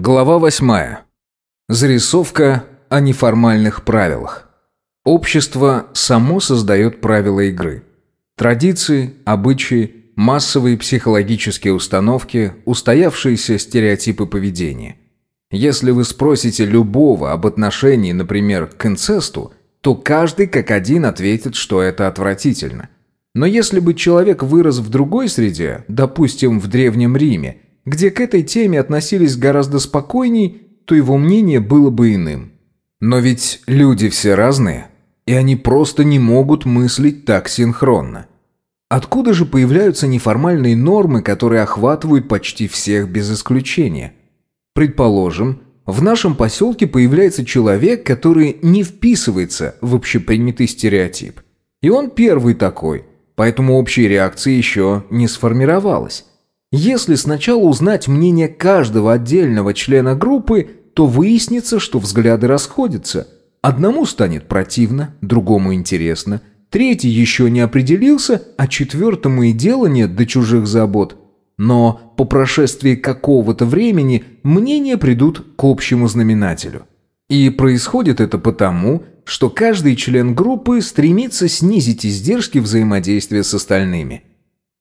Глава 8. Зарисовка о неформальных правилах. Общество само создает правила игры. Традиции, обычаи, массовые психологические установки, устоявшиеся стереотипы поведения. Если вы спросите любого об отношении, например, к инцесту, то каждый как один ответит, что это отвратительно. Но если бы человек вырос в другой среде, допустим, в Древнем Риме, где к этой теме относились гораздо спокойней, то его мнение было бы иным. Но ведь люди все разные, и они просто не могут мыслить так синхронно. Откуда же появляются неформальные нормы, которые охватывают почти всех без исключения? Предположим, в нашем поселке появляется человек, который не вписывается в общепринятый стереотип. И он первый такой, поэтому общей реакции еще не сформировалась. Если сначала узнать мнение каждого отдельного члена группы, то выяснится, что взгляды расходятся. Одному станет противно, другому интересно, третий еще не определился, а четвертому и дела нет до чужих забот. Но по прошествии какого-то времени мнения придут к общему знаменателю. И происходит это потому, что каждый член группы стремится снизить издержки взаимодействия с остальными –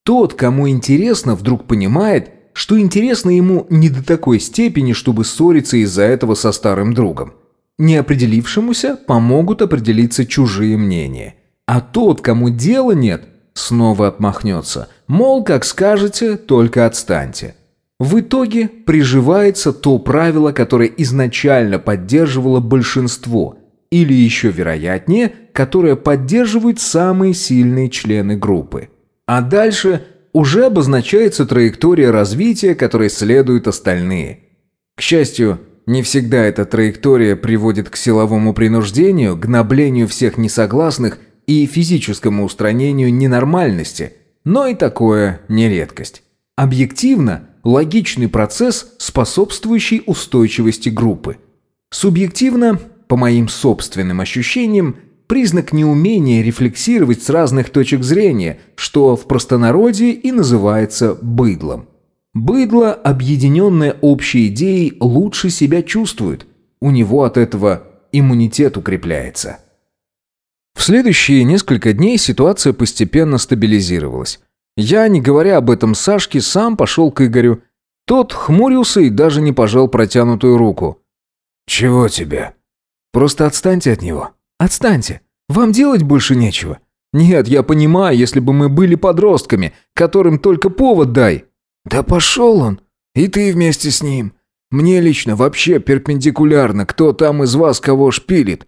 тот, кому интересно, вдруг понимает, что интересно ему не до такой степени, чтобы ссориться из-за этого со старым другом. Неопределившемуся помогут определиться чужие мнения. А тот, кому дела нет, снова отмахнется. Мол, как скажете, только отстаньте. В итоге приживается то правило, которое изначально поддерживало большинство, или еще вероятнее, которое поддерживают самые сильные члены группы. А дальше уже обозначается траектория развития, которой следуют остальные. К счастью, не всегда эта траектория приводит к силовому принуждению, гноблению всех несогласных и физическому устранению ненормальности, но и такое не редкость. Объективно – логичный процесс, способствующий устойчивости группы. Субъективно, по моим собственным ощущениям, признак неумения рефлексировать с разных точек зрения, что в простонародье и называется быдлом. Быдло, объединенное общей идеей, лучше себя чувствует. У него от этого иммунитет укрепляется. В следующие несколько дней ситуация постепенно стабилизировалась. Я, не говоря об этом Сашке, сам пошел к Игорю. Тот хмурился и даже не пожал протянутую руку. «Чего тебе?» «Просто отстаньте от него». Отстаньте. Вам делать больше нечего. Нет, я понимаю, если бы мы были подростками, которым только повод дай. Да пошел он. И ты вместе с ним. Мне лично вообще перпендикулярно, кто там из вас кого шпилит.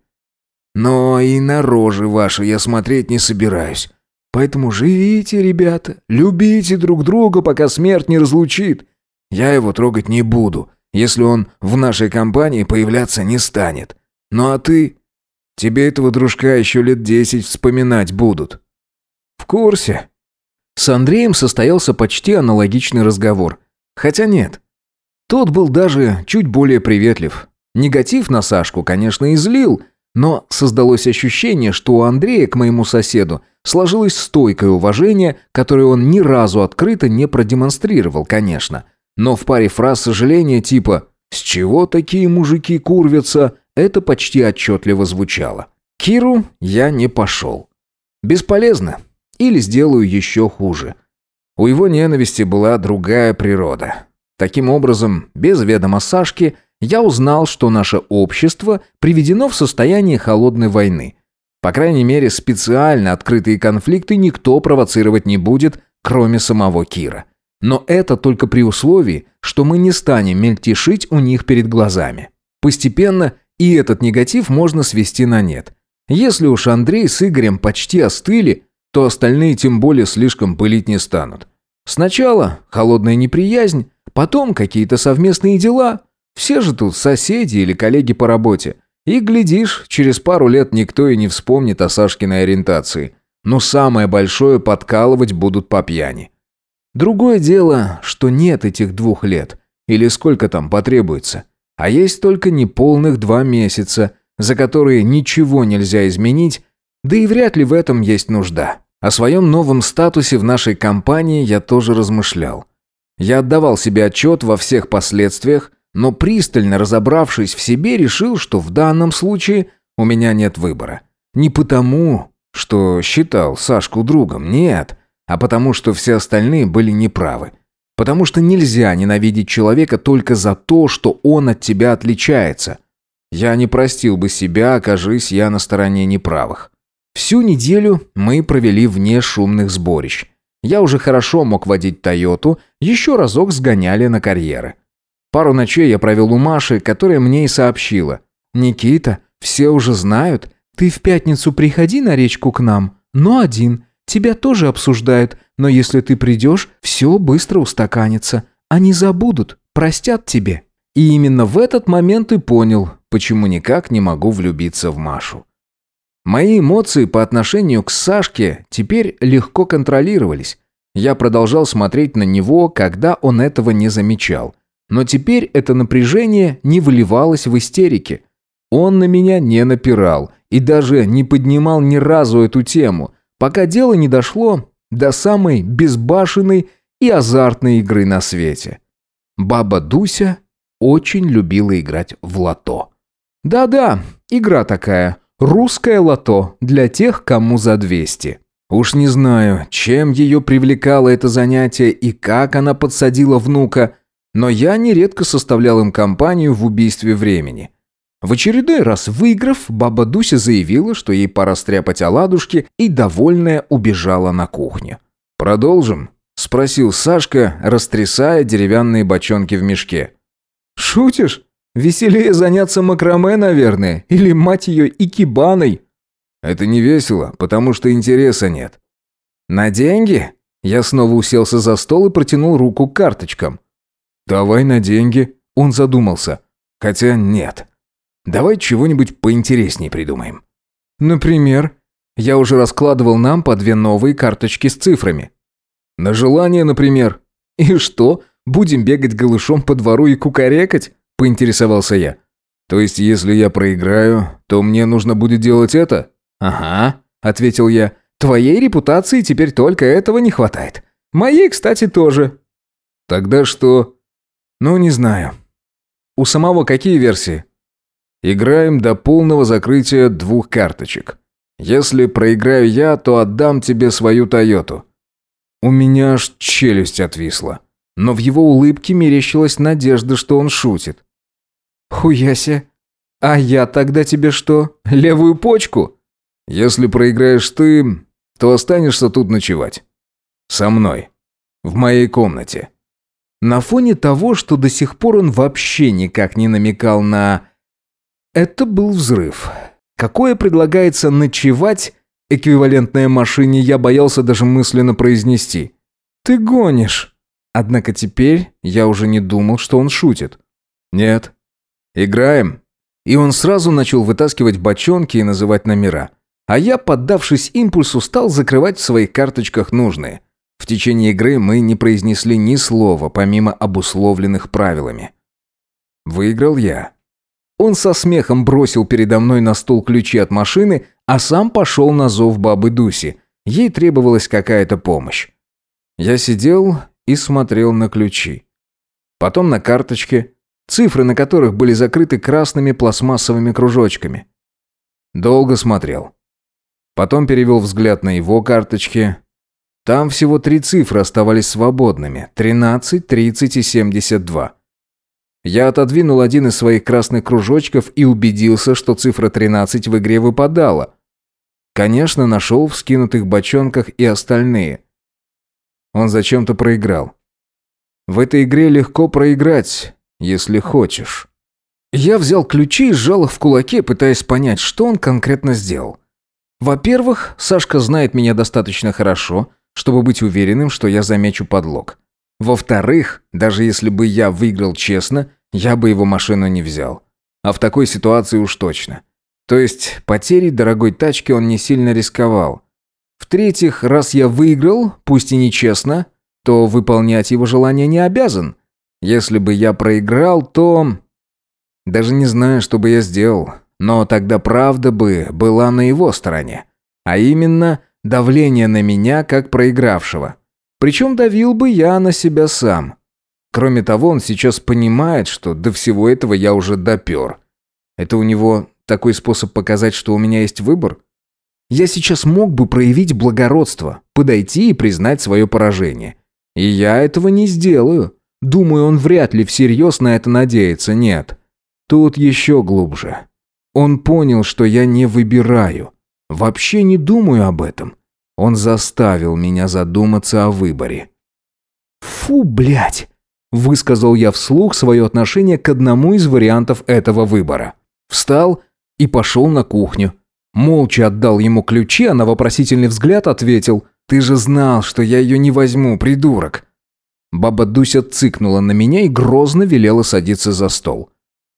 Но и на рожи ваши я смотреть не собираюсь. Поэтому живите, ребята, любите друг друга, пока смерть не разлучит. Я его трогать не буду, если он в нашей компании появляться не станет. Ну а ты Тебе этого дружка еще лет десять вспоминать будут». «В курсе». С Андреем состоялся почти аналогичный разговор. Хотя нет. Тот был даже чуть более приветлив. Негатив на Сашку, конечно, излил, но создалось ощущение, что у Андрея к моему соседу сложилось стойкое уважение, которое он ни разу открыто не продемонстрировал, конечно. Но в паре фраз сожаления типа «С чего такие мужики курвятся?» Это почти отчетливо звучало. Киру я не пошел. Бесполезно. Или сделаю еще хуже. У его ненависти была другая природа. Таким образом, без ведома Сашки, я узнал, что наше общество приведено в состояние холодной войны. По крайней мере, специально открытые конфликты никто провоцировать не будет, кроме самого Кира. Но это только при условии, что мы не станем мельтешить у них перед глазами. Постепенно и этот негатив можно свести на нет. Если уж Андрей с Игорем почти остыли, то остальные тем более слишком пылить не станут. Сначала холодная неприязнь, потом какие-то совместные дела. Все же тут соседи или коллеги по работе. И, глядишь, через пару лет никто и не вспомнит о Сашкиной ориентации. Но самое большое подкалывать будут по пьяни. Другое дело, что нет этих двух лет. Или сколько там потребуется. А есть только неполных два месяца, за которые ничего нельзя изменить, да и вряд ли в этом есть нужда. О своем новом статусе в нашей компании я тоже размышлял. Я отдавал себе отчет во всех последствиях, но пристально разобравшись в себе, решил, что в данном случае у меня нет выбора. Не потому, что считал Сашку другом, нет, а потому что все остальные были неправы. Потому что нельзя ненавидеть человека только за то, что он от тебя отличается. Я не простил бы себя, окажись я на стороне неправых. Всю неделю мы провели вне шумных сборищ. Я уже хорошо мог водить «Тойоту», еще разок сгоняли на карьеры. Пару ночей я провел у Маши, которая мне и сообщила. «Никита, все уже знают. Ты в пятницу приходи на речку к нам, но один. Тебя тоже обсуждают, но если ты придешь, все быстро устаканится. Они забудут, простят тебе». И именно в этот момент и понял, почему никак не могу влюбиться в Машу. Мои эмоции по отношению к Сашке теперь легко контролировались. Я продолжал смотреть на него, когда он этого не замечал. Но теперь это напряжение не выливалось в истерике. Он на меня не напирал и даже не поднимал ни разу эту тему, пока дело не дошло до самой безбашенной и азартной игры на свете. Баба Дуся очень любила играть в лото. Да-да, игра такая, русское лото для тех, кому за 200. Уж не знаю, чем ее привлекало это занятие и как она подсадила внука, но я нередко составлял им компанию в убийстве времени. В очередной раз выиграв, баба Дуся заявила, что ей пора стряпать оладушки, и, довольная, убежала на кухню. «Продолжим?» – спросил Сашка, растрясая деревянные бочонки в мешке. «Шутишь? Веселее заняться макраме, наверное, или, мать ее, икебаной». «Это не весело, потому что интереса нет». «На деньги?» Я снова уселся за стол и протянул руку к карточкам. «Давай на деньги», – он задумался. «Хотя нет. Давай чего-нибудь поинтереснее придумаем». «Например?» Я уже раскладывал нам по две новые карточки с цифрами. «На желание, например». «И что, будем бегать голышом по двору и кукарекать?» – поинтересовался я. «То есть, если я проиграю, то мне нужно будет делать это?» «Ага», – ответил я. «Твоей репутации теперь только этого не хватает. Моей, кстати, тоже». «Тогда что?» «Ну, не знаю». «У самого какие версии?» «Играем до полного закрытия двух карточек. Если проиграю я, то отдам тебе свою Тойоту». У меня аж челюсть отвисла. Но в его улыбке мерещилась надежда, что он шутит. «Хуяся. А я тогда тебе что, левую почку?» «Если проиграешь ты, то останешься тут ночевать. Со мной. В моей комнате». На фоне того, что до сих пор он вообще никак не намекал на... Это был взрыв. Какое предлагается ночевать, эквивалентное машине, я боялся даже мысленно произнести. «Ты гонишь!» Однако теперь я уже не думал, что он шутит. «Нет. Играем». И он сразу начал вытаскивать бочонки и называть номера. А я, поддавшись импульсу, стал закрывать в своих карточках нужные – в течение игры мы не произнесли ни слова, помимо обусловленных правилами. Выиграл я. Он со смехом бросил передо мной на стол ключи от машины, а сам пошел на зов бабы Дуси. Ей требовалась какая-то помощь. Я сидел и смотрел на ключи. Потом на карточки, цифры на которых были закрыты красными пластмассовыми кружочками. Долго смотрел. Потом перевел взгляд на его карточки, там всего три цифры оставались свободными – 13, 30 и 72. Я отодвинул один из своих красных кружочков и убедился, что цифра 13 в игре выпадала. Конечно, нашел в скинутых бочонках и остальные. Он зачем-то проиграл. В этой игре легко проиграть, если хочешь. Я взял ключи и сжал их в кулаке, пытаясь понять, что он конкретно сделал. Во-первых, Сашка знает меня достаточно хорошо – чтобы быть уверенным, что я замечу подлог. Во-вторых, даже если бы я выиграл честно, я бы его машину не взял. А в такой ситуации уж точно. То есть потерей дорогой тачки он не сильно рисковал. В-третьих, раз я выиграл, пусть и нечестно, то выполнять его желание не обязан. Если бы я проиграл, то... Даже не знаю, что бы я сделал. Но тогда правда бы была на его стороне. А именно, давление на меня как проигравшего. Причем давил бы я на себя сам. Кроме того, он сейчас понимает, что до всего этого я уже допер. Это у него такой способ показать, что у меня есть выбор? Я сейчас мог бы проявить благородство, подойти и признать свое поражение. И я этого не сделаю. Думаю, он вряд ли всерьез на это надеется, нет. Тут еще глубже. Он понял, что я не выбираю. Вообще не думаю об этом. Он заставил меня задуматься о выборе. «Фу, блядь!» – высказал я вслух свое отношение к одному из вариантов этого выбора. Встал и пошел на кухню. Молча отдал ему ключи, а на вопросительный взгляд ответил «Ты же знал, что я ее не возьму, придурок!» Баба Дуся цыкнула на меня и грозно велела садиться за стол.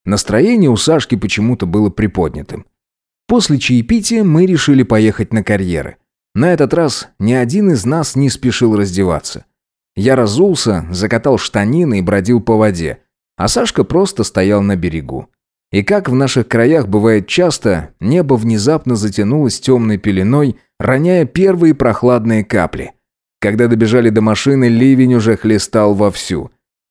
Настроение у Сашки почему-то было приподнятым. После чаепития мы решили поехать на карьеры. На этот раз ни один из нас не спешил раздеваться. Я разулся, закатал штанины и бродил по воде, а Сашка просто стоял на берегу. И как в наших краях бывает часто, небо внезапно затянулось темной пеленой, роняя первые прохладные капли. Когда добежали до машины, ливень уже хлестал вовсю.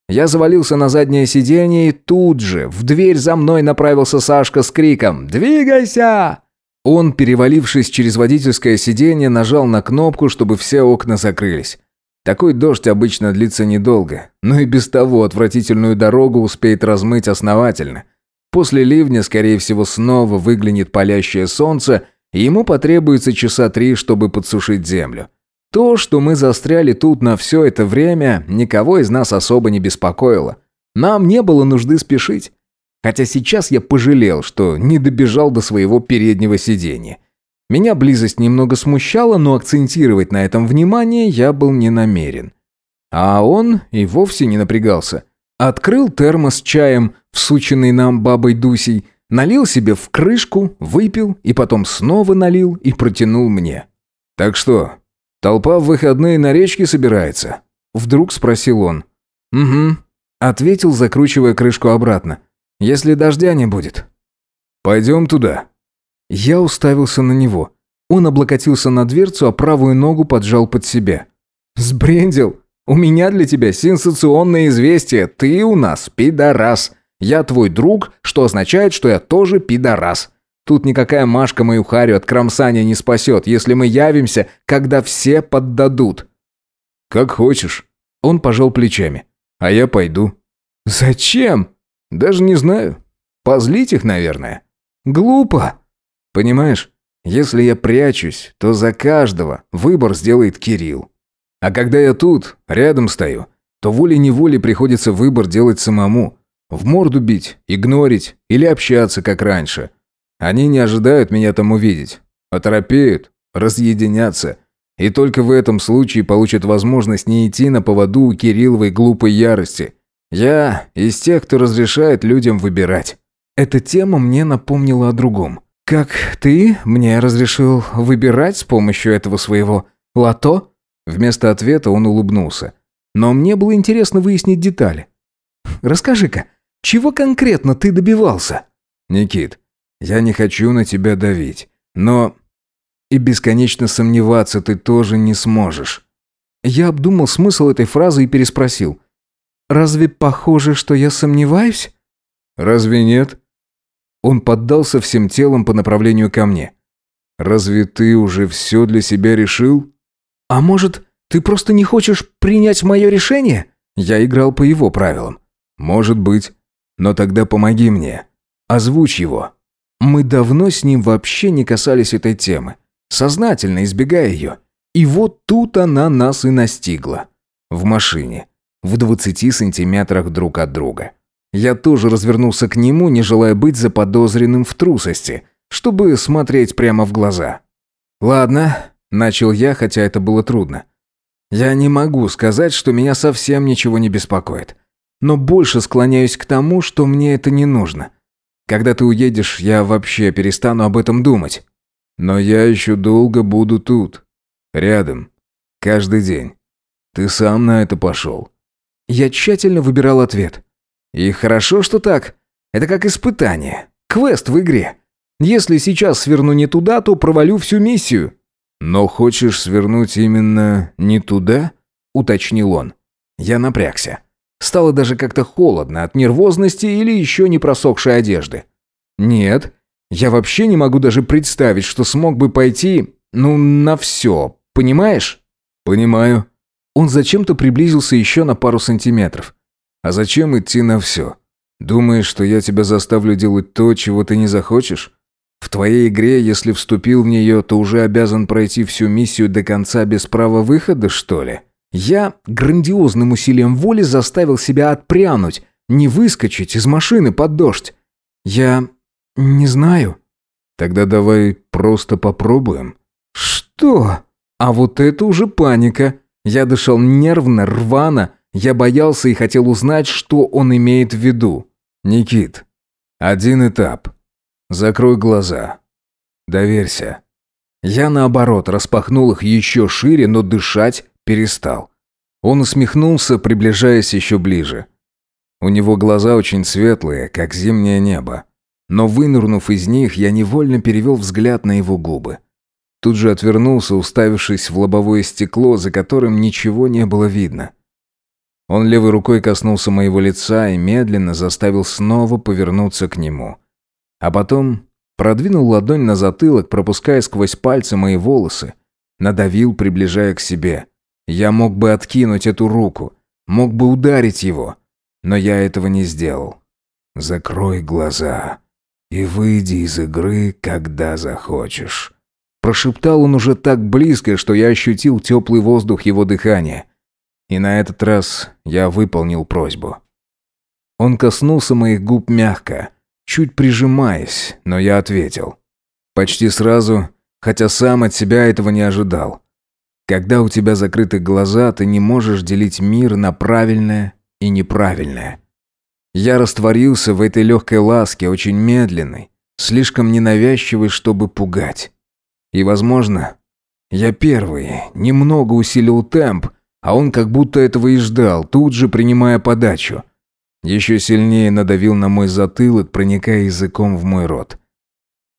Я завалился на заднее сиденье и тут же в дверь за мной направился Сашка с криком «Двигайся!». Он, перевалившись через водительское сиденье, нажал на кнопку, чтобы все окна закрылись. Такой дождь обычно длится недолго, но и без того отвратительную дорогу успеет размыть основательно. После ливня, скорее всего, снова выглянет палящее солнце, и ему потребуется часа три, чтобы подсушить землю. То, что мы застряли тут на все это время, никого из нас особо не беспокоило. Нам не было нужды спешить. Хотя сейчас я пожалел, что не добежал до своего переднего сиденья. Меня близость немного смущала, но акцентировать на этом внимание я был не намерен. А он и вовсе не напрягался. Открыл термос с чаем, всученный нам бабой Дусей, налил себе в крышку, выпил и потом снова налил и протянул мне. «Так что, толпа в выходные на речке собирается?» Вдруг спросил он. «Угу», — ответил, закручивая крышку обратно. «Если дождя не будет». «Пойдем туда». Я уставился на него. Он облокотился на дверцу, а правую ногу поджал под себя. «Сбрендил? У меня для тебя сенсационное известие. Ты у нас пидорас. Я твой друг, что означает, что я тоже пидорас. Тут никакая Машка мою харю от кромсания не спасет, если мы явимся, когда все поддадут». «Как хочешь». Он пожал плечами. «А я пойду». «Зачем?» «Даже не знаю. Позлить их, наверное». «Глупо». «Понимаешь, если я прячусь, то за каждого выбор сделает Кирилл. А когда я тут, рядом стою, то волей-неволей приходится выбор делать самому. В морду бить, игнорить или общаться, как раньше. Они не ожидают меня там увидеть. Оторопеют, разъединятся. И только в этом случае получат возможность не идти на поводу у Кирилловой глупой ярости. Я из тех, кто разрешает людям выбирать. Эта тема мне напомнила о другом. Как ты мне разрешил выбирать с помощью этого своего лото? Вместо ответа он улыбнулся. Но мне было интересно выяснить детали. Расскажи-ка, чего конкретно ты добивался? Никит, я не хочу на тебя давить, но и бесконечно сомневаться ты тоже не сможешь. Я обдумал смысл этой фразы и переспросил. Разве похоже, что я сомневаюсь? Разве нет? Он поддался всем телом по направлению ко мне. Разве ты уже все для себя решил? «А может, ты просто не хочешь принять мое решение?» Я играл по его правилам. «Может быть. Но тогда помоги мне. Озвучь его». Мы давно с ним вообще не касались этой темы, сознательно избегая ее. И вот тут она нас и настигла. В машине. В двадцати сантиметрах друг от друга. Я тоже развернулся к нему, не желая быть заподозренным в трусости, чтобы смотреть прямо в глаза. «Ладно, Начал я, хотя это было трудно. Я не могу сказать, что меня совсем ничего не беспокоит. Но больше склоняюсь к тому, что мне это не нужно. Когда ты уедешь, я вообще перестану об этом думать. Но я еще долго буду тут. Рядом. Каждый день. Ты сам на это пошел. Я тщательно выбирал ответ. И хорошо, что так. Это как испытание. Квест в игре. Если сейчас сверну не туда, то провалю всю миссию. «Но хочешь свернуть именно не туда?» – уточнил он. Я напрягся. Стало даже как-то холодно от нервозности или еще не просохшей одежды. Нет, я вообще не могу даже представить, что смог бы пойти, ну, на все, понимаешь? Понимаю. Он зачем-то приблизился еще на пару сантиметров. А зачем идти на все? Думаешь, что я тебя заставлю делать то, чего ты не захочешь? В твоей игре, если вступил в нее, то уже обязан пройти всю миссию до конца без права выхода, что ли? Я грандиозным усилием воли заставил себя отпрянуть, не выскочить из машины под дождь. Я не знаю. Тогда давай просто попробуем. Что? А вот это уже паника. Я дышал нервно, рвано. Я боялся и хотел узнать, что он имеет в виду. Никит, один этап. Закрой глаза. Доверься. Я, наоборот, распахнул их еще шире, но дышать перестал. Он усмехнулся, приближаясь еще ближе. У него глаза очень светлые, как зимнее небо. Но вынырнув из них, я невольно перевел взгляд на его губы. Тут же отвернулся, уставившись в лобовое стекло, за которым ничего не было видно. Он левой рукой коснулся моего лица и медленно заставил снова повернуться к нему. А потом продвинул ладонь на затылок, пропуская сквозь пальцы мои волосы. Надавил, приближая к себе. Я мог бы откинуть эту руку, мог бы ударить его, но я этого не сделал. «Закрой глаза и выйди из игры, когда захочешь». Прошептал он уже так близко, что я ощутил теплый воздух его дыхания. И на этот раз я выполнил просьбу. Он коснулся моих губ мягко, чуть прижимаясь, но я ответил. Почти сразу, хотя сам от себя этого не ожидал. Когда у тебя закрыты глаза, ты не можешь делить мир на правильное и неправильное. Я растворился в этой легкой ласке, очень медленной, слишком ненавязчивой, чтобы пугать. И, возможно, я первый, немного усилил темп, а он как будто этого и ждал, тут же принимая подачу. Еще сильнее надавил на мой затылок, проникая языком в мой рот.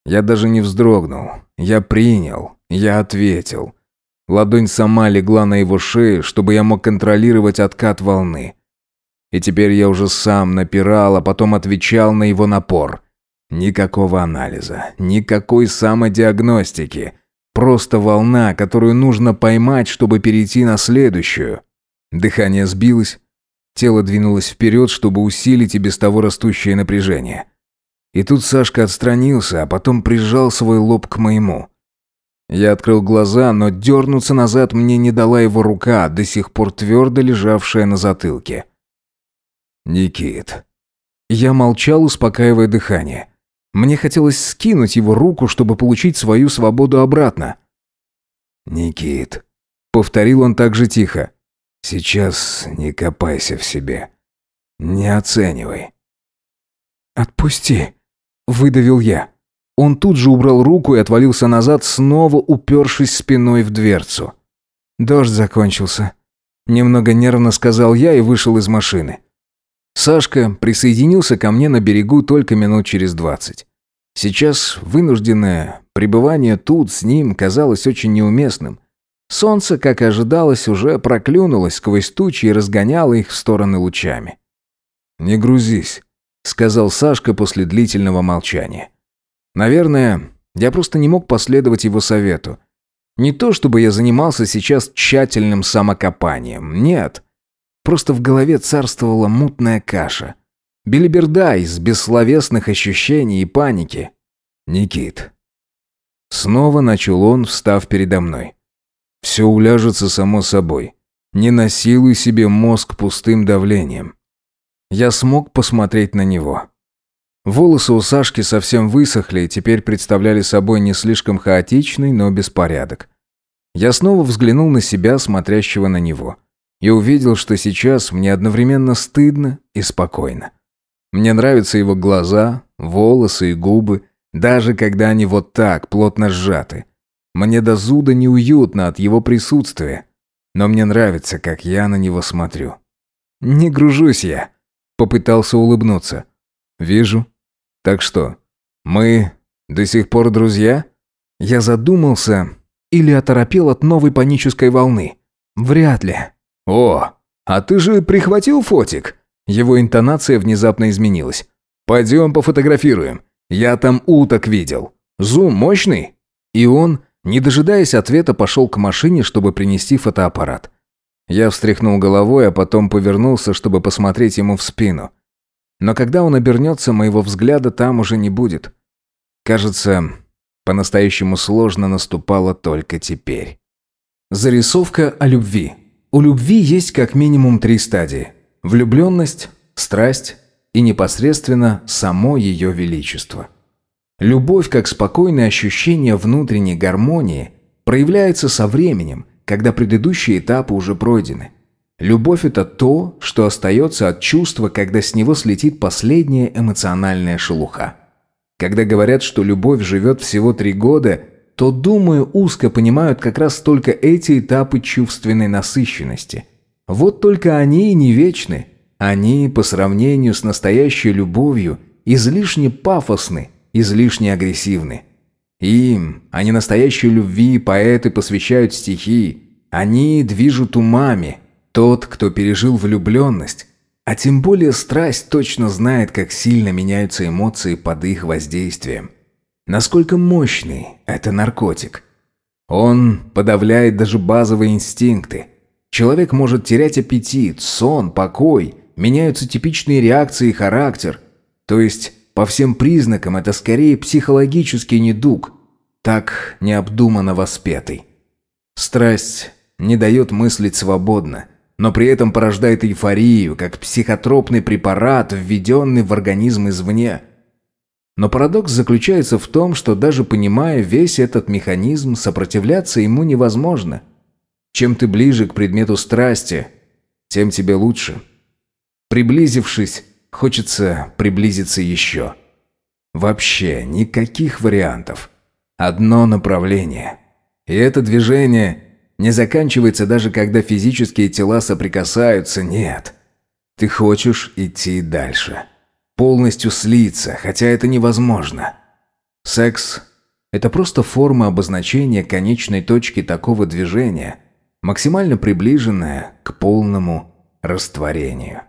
Я даже не вздрогнул. Я принял. Я ответил. Ладонь сама легла на его шею, чтобы я мог контролировать откат волны. И теперь я уже сам напирал, а потом отвечал на его напор. Никакого анализа, никакой самодиагностики. Просто волна, которую нужно поймать, чтобы перейти на следующую. Дыхание сбилось, тело двинулось вперед, чтобы усилить и без того растущее напряжение. И тут Сашка отстранился, а потом прижал свой лоб к моему. Я открыл глаза, но дернуться назад мне не дала его рука, до сих пор твердо лежавшая на затылке. «Никит». Я молчал, успокаивая дыхание. Мне хотелось скинуть его руку, чтобы получить свою свободу обратно. «Никит», — повторил он так же тихо, — «сейчас не копайся в себе. Не оценивай». «Отпусти», — выдавил я. Он тут же убрал руку и отвалился назад, снова упершись спиной в дверцу. «Дождь закончился», — немного нервно сказал я и вышел из машины. Сашка присоединился ко мне на берегу только минут через двадцать. Сейчас вынужденное пребывание тут с ним казалось очень неуместным. Солнце, как и ожидалось, уже проклюнулось сквозь тучи и разгоняло их в стороны лучами. «Не грузись», — сказал Сашка после длительного молчания. Наверное, я просто не мог последовать его совету. Не то чтобы я занимался сейчас тщательным самокопанием, нет. Просто в голове царствовала мутная каша. Белиберда из бессловесных ощущений и паники. «Никит». Снова начал он, встав передо мной. «Все уляжется само собой. Не насилуй себе мозг пустым давлением». Я смог посмотреть на него. Волосы у Сашки совсем высохли и теперь представляли собой не слишком хаотичный, но беспорядок. Я снова взглянул на себя, смотрящего на него и увидел, что сейчас мне одновременно стыдно и спокойно. Мне нравятся его глаза, волосы и губы, даже когда они вот так плотно сжаты. Мне до зуда неуютно от его присутствия, но мне нравится, как я на него смотрю. Не гружусь я, попытался улыбнуться. Вижу. Так что, мы до сих пор друзья? Я задумался или оторопел от новой панической волны. Вряд ли. «О, «А ты же прихватил фотик?» Его интонация внезапно изменилась. «Пойдем пофотографируем. Я там уток видел. Зум мощный?» И он, не дожидаясь ответа, пошел к машине, чтобы принести фотоаппарат. Я встряхнул головой, а потом повернулся, чтобы посмотреть ему в спину. Но когда он обернется, моего взгляда там уже не будет. Кажется, по-настоящему сложно наступало только теперь. Зарисовка о любви. У любви есть как минимум три стадии. Влюбленность, страсть и непосредственно само ее величество. Любовь, как спокойное ощущение внутренней гармонии, проявляется со временем, когда предыдущие этапы уже пройдены. Любовь – это то, что остается от чувства, когда с него слетит последняя эмоциональная шелуха. Когда говорят, что любовь живет всего три года, то, думаю, узко понимают как раз только эти этапы чувственной насыщенности. Вот только они и не вечны. Они, по сравнению с настоящей любовью, излишне пафосны, излишне агрессивны. Им, а не настоящей любви, поэты посвящают стихи. Они движут умами. Тот, кто пережил влюбленность, а тем более страсть точно знает, как сильно меняются эмоции под их воздействием. Насколько мощный это наркотик. Он подавляет даже базовые инстинкты. Человек может терять аппетит, сон, покой, меняются типичные реакции и характер. То есть по всем признакам это скорее психологический недуг, так необдуманно воспетый. Страсть не дает мыслить свободно, но при этом порождает эйфорию, как психотропный препарат, введенный в организм извне. Но парадокс заключается в том, что даже понимая весь этот механизм, сопротивляться ему невозможно. Чем ты ближе к предмету страсти, тем тебе лучше. Приблизившись, Хочется приблизиться еще. Вообще никаких вариантов. Одно направление. И это движение не заканчивается даже когда физические тела соприкасаются, нет. Ты хочешь идти дальше. Полностью слиться, хотя это невозможно. Секс – это просто форма обозначения конечной точки такого движения, максимально приближенная к полному растворению.